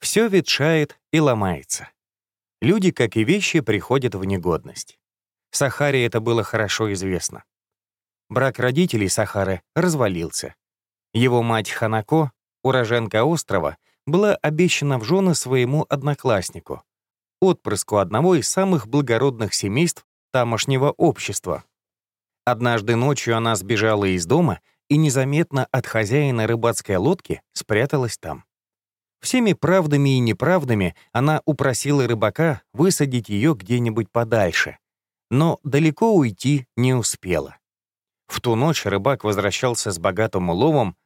Все ветшает и ломается. Люди, как и вещи, приходят в негодность. Сахаре это было хорошо известно. Брак родителей Сахары развалился. Его мать Ханако, уроженка острова, была обещана в жены своему однокласснику, отпрыску одного из самых благородных семейств тамошнего общества. Однажды ночью она сбежала из дома и незаметно от хозяина рыбацкой лодки спряталась там. Всеми правдами и неправдами она упросила рыбака высадить ее где-нибудь подальше, но далеко уйти не успела. В ту ночь рыбак возвращался с богатым уловом,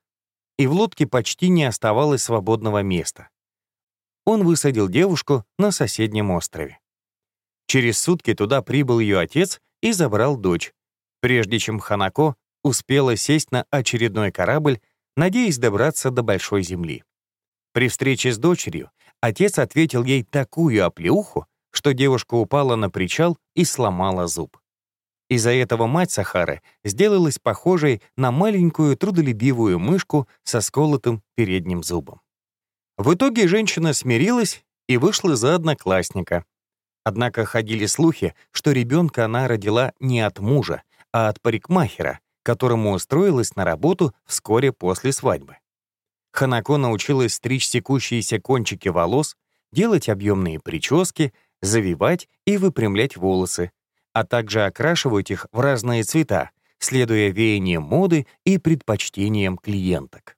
и в лодке почти не оставалось свободного места. Он высадил девушку на соседнем острове. Через сутки туда прибыл ее отец и забрал дочь, прежде чем Ханако успела сесть на очередной корабль, надеясь добраться до Большой Земли. При встрече с дочерью отец ответил ей такую оплеуху, что девушка упала на причал и сломала зуб. Из-за этого мать Сахары сделалась похожей на маленькую трудолюбивую мышку со сколотым передним зубом. В итоге женщина смирилась и вышла за одноклассника. Однако ходили слухи, что ребенка она родила не от мужа, а от парикмахера, которому устроилась на работу вскоре после свадьбы. Ханако научилась стричь секущиеся кончики волос, делать объемные прически, завивать и выпрямлять волосы, а также окрашивать их в разные цвета, следуя веяниям моды и предпочтениям клиенток.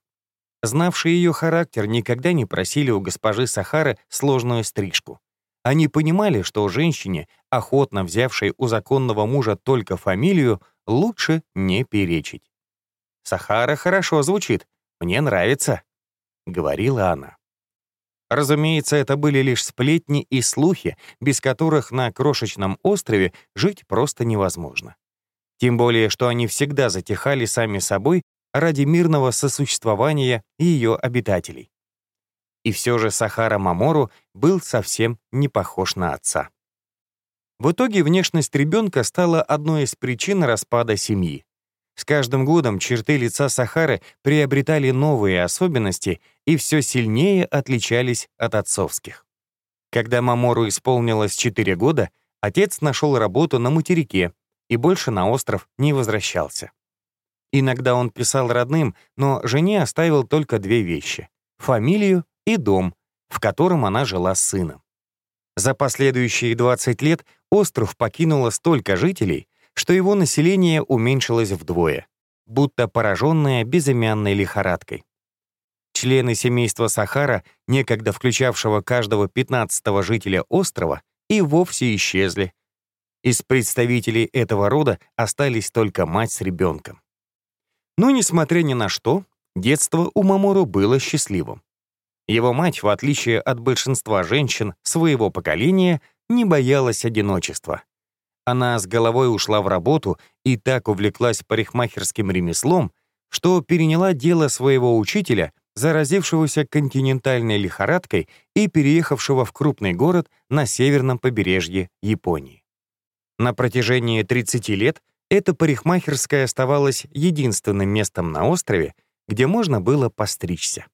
Знавшие ее характер никогда не просили у госпожи Сахары сложную стрижку. Они понимали, что женщине, охотно взявшей у законного мужа только фамилию, лучше не перечить. «Сахара хорошо звучит, мне нравится», — говорила она. Разумеется, это были лишь сплетни и слухи, без которых на крошечном острове жить просто невозможно. Тем более, что они всегда затихали сами собой ради мирного сосуществования ее обитателей. И все же Сахара Мамору был совсем не похож на отца. В итоге внешность ребенка стала одной из причин распада семьи. С каждым годом черты лица Сахары приобретали новые особенности и все сильнее отличались от отцовских. Когда Мамору исполнилось 4 года, отец нашел работу на материке и больше на остров не возвращался. Иногда он писал родным, но жене оставил только две вещи — фамилию и дом, в котором она жила с сыном. За последующие 20 лет остров покинуло столько жителей, что его население уменьшилось вдвое, будто пораженное безымянной лихорадкой. Члены семейства Сахара, некогда включавшего каждого 15-го жителя острова, и вовсе исчезли. Из представителей этого рода остались только мать с ребенком. Но, несмотря ни на что, детство у Мамору было счастливым. Его мать, в отличие от большинства женщин своего поколения, не боялась одиночества. Она с головой ушла в работу и так увлеклась парикмахерским ремеслом, что переняла дело своего учителя, заразившегося континентальной лихорадкой и переехавшего в крупный город на северном побережье Японии. На протяжении 30 лет эта парикмахерская оставалась единственным местом на острове, где можно было постричься.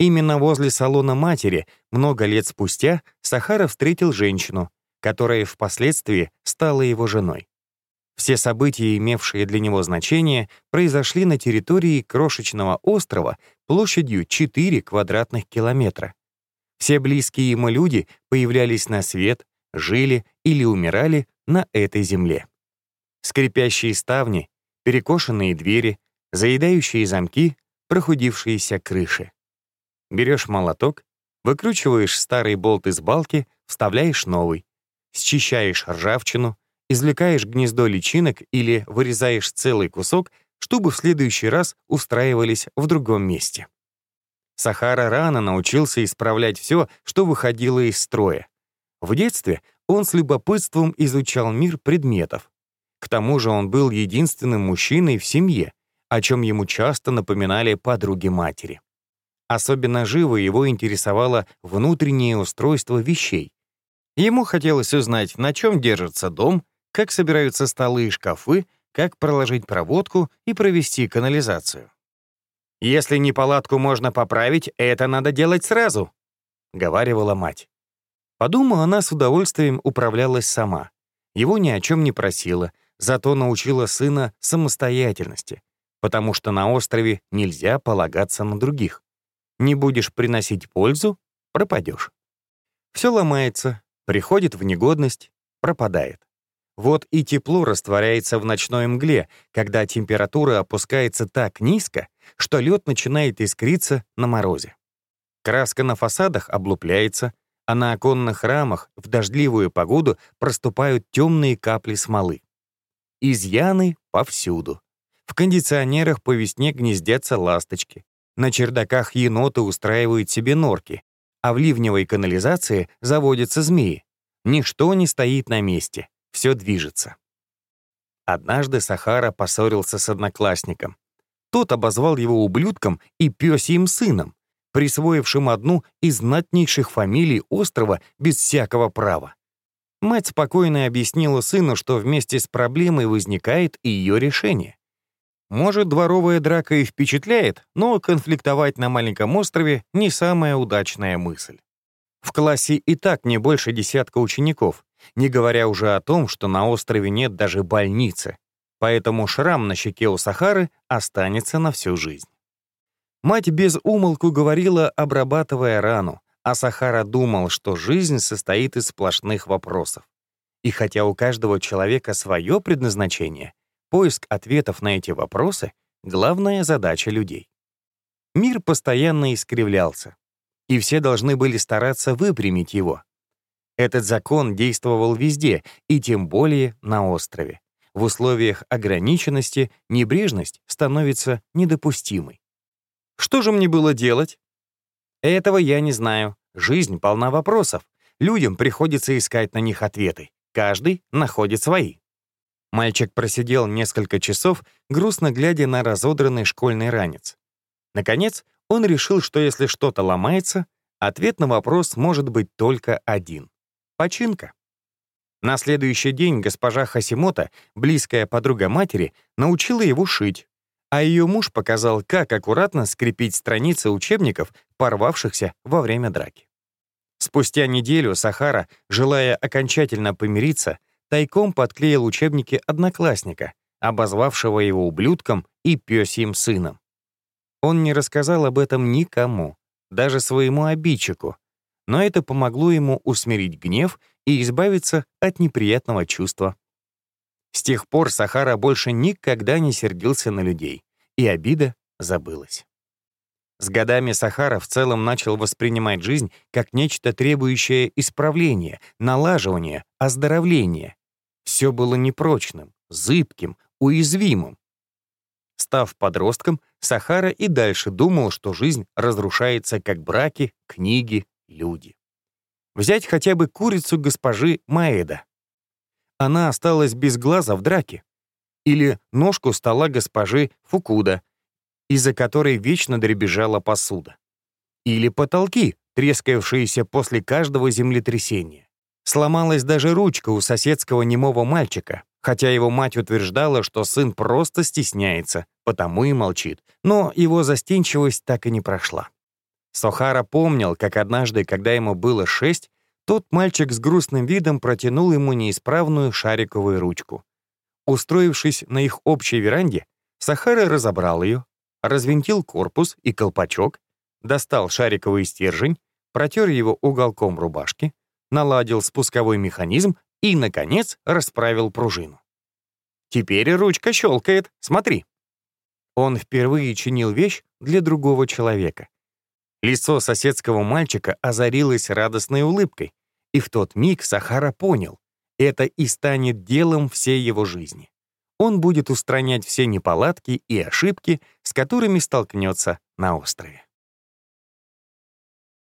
Именно возле салона матери много лет спустя Сахара встретил женщину, которая впоследствии стала его женой. Все события, имевшие для него значение, произошли на территории крошечного острова площадью 4 квадратных километра. Все близкие ему люди появлялись на свет, жили или умирали на этой земле. Скрипящие ставни, перекошенные двери, заедающие замки, прохудившиеся крыши. Берешь молоток, выкручиваешь старый болт из балки, вставляешь новый счищаешь ржавчину, извлекаешь гнездо личинок или вырезаешь целый кусок, чтобы в следующий раз устраивались в другом месте. Сахара рано научился исправлять все, что выходило из строя. В детстве он с любопытством изучал мир предметов. К тому же он был единственным мужчиной в семье, о чем ему часто напоминали подруги матери. Особенно живо его интересовало внутреннее устройство вещей, Ему хотелось узнать, на чем держится дом, как собираются столы и шкафы, как проложить проводку и провести канализацию. Если неполадку можно поправить, это надо делать сразу. — говаривала мать. Подумала, она с удовольствием управлялась сама. Его ни о чем не просила, зато научила сына самостоятельности, потому что на острове нельзя полагаться на других. Не будешь приносить пользу — пропадешь. Все ломается, приходит в негодность, пропадает. Вот и тепло растворяется в ночной мгле, когда температура опускается так низко, что лед начинает искриться на морозе. Краска на фасадах облупляется, а на оконных рамах в дождливую погоду проступают темные капли смолы. Изъяны повсюду. В кондиционерах по весне гнездятся ласточки. На чердаках еноты устраивают себе норки, а в ливневой канализации заводятся змеи. Ничто не стоит на месте, все движется. Однажды Сахара поссорился с одноклассником. Тот обозвал его ублюдком и пёсьим сыном, присвоившим одну из знатнейших фамилий острова без всякого права. Мать спокойно объяснила сыну, что вместе с проблемой возникает и ее решение. Может, дворовая драка и впечатляет, но конфликтовать на маленьком острове — не самая удачная мысль. В классе и так не больше десятка учеников, не говоря уже о том, что на острове нет даже больницы, поэтому шрам на щеке у Сахары останется на всю жизнь. Мать без умолку говорила, обрабатывая рану, а Сахара думал, что жизнь состоит из сплошных вопросов. И хотя у каждого человека свое предназначение, поиск ответов на эти вопросы — главная задача людей. Мир постоянно искривлялся, и все должны были стараться выпрямить его. Этот закон действовал везде, и тем более на острове. В условиях ограниченности небрежность становится недопустимой. Что же мне было делать? Этого я не знаю. Жизнь полна вопросов. Людям приходится искать на них ответы. Каждый находит свои. Мальчик просидел несколько часов, грустно глядя на разодранный школьный ранец. Наконец, он решил, что если что-то ломается, ответ на вопрос может быть только один — починка. На следующий день госпожа Хасимота, близкая подруга матери, научила его шить, а ее муж показал, как аккуратно скрепить страницы учебников, порвавшихся во время драки. Спустя неделю Сахара, желая окончательно помириться, тайком подклеил учебники одноклассника, обозвавшего его ублюдком и пёсьим сыном. Он не рассказал об этом никому, даже своему обидчику, но это помогло ему усмирить гнев и избавиться от неприятного чувства с тех пор Сахара больше никогда не сердился на людей, и обида забылась. С годами Сахара в целом начал воспринимать жизнь как нечто требующее исправления, налаживания, оздоровления. Все было непрочным, зыбким, уязвимым. Став подростком, Сахара и дальше думал, что жизнь разрушается как браки, книги, люди. Взять хотя бы курицу госпожи Маэда она осталась без глаза в драке. Или ножку стола госпожи Фукуда, из-за которой вечно дребезжала посуда. Или потолки, трескавшиеся после каждого землетрясения. Сломалась даже ручка у соседского немого мальчика, хотя его мать утверждала, что сын просто стесняется, потому и молчит, но его застенчивость так и не прошла. Сохара помнил, как однажды, когда ему было шесть, тот мальчик с грустным видом протянул ему неисправную шариковую ручку. Устроившись на их общей веранде, Сахара разобрал ее, развинтил корпус и колпачок, достал шариковый стержень, протер его уголком рубашки, наладил спусковой механизм и, наконец, расправил пружину. «Теперь ручка щелкает, смотри». Он впервые чинил вещь для другого человека. Лицо соседского мальчика озарилось радостной улыбкой, и в тот миг Сахара понял, это и станет делом всей его жизни. Он будет устранять все неполадки и ошибки, с которыми столкнется на острове.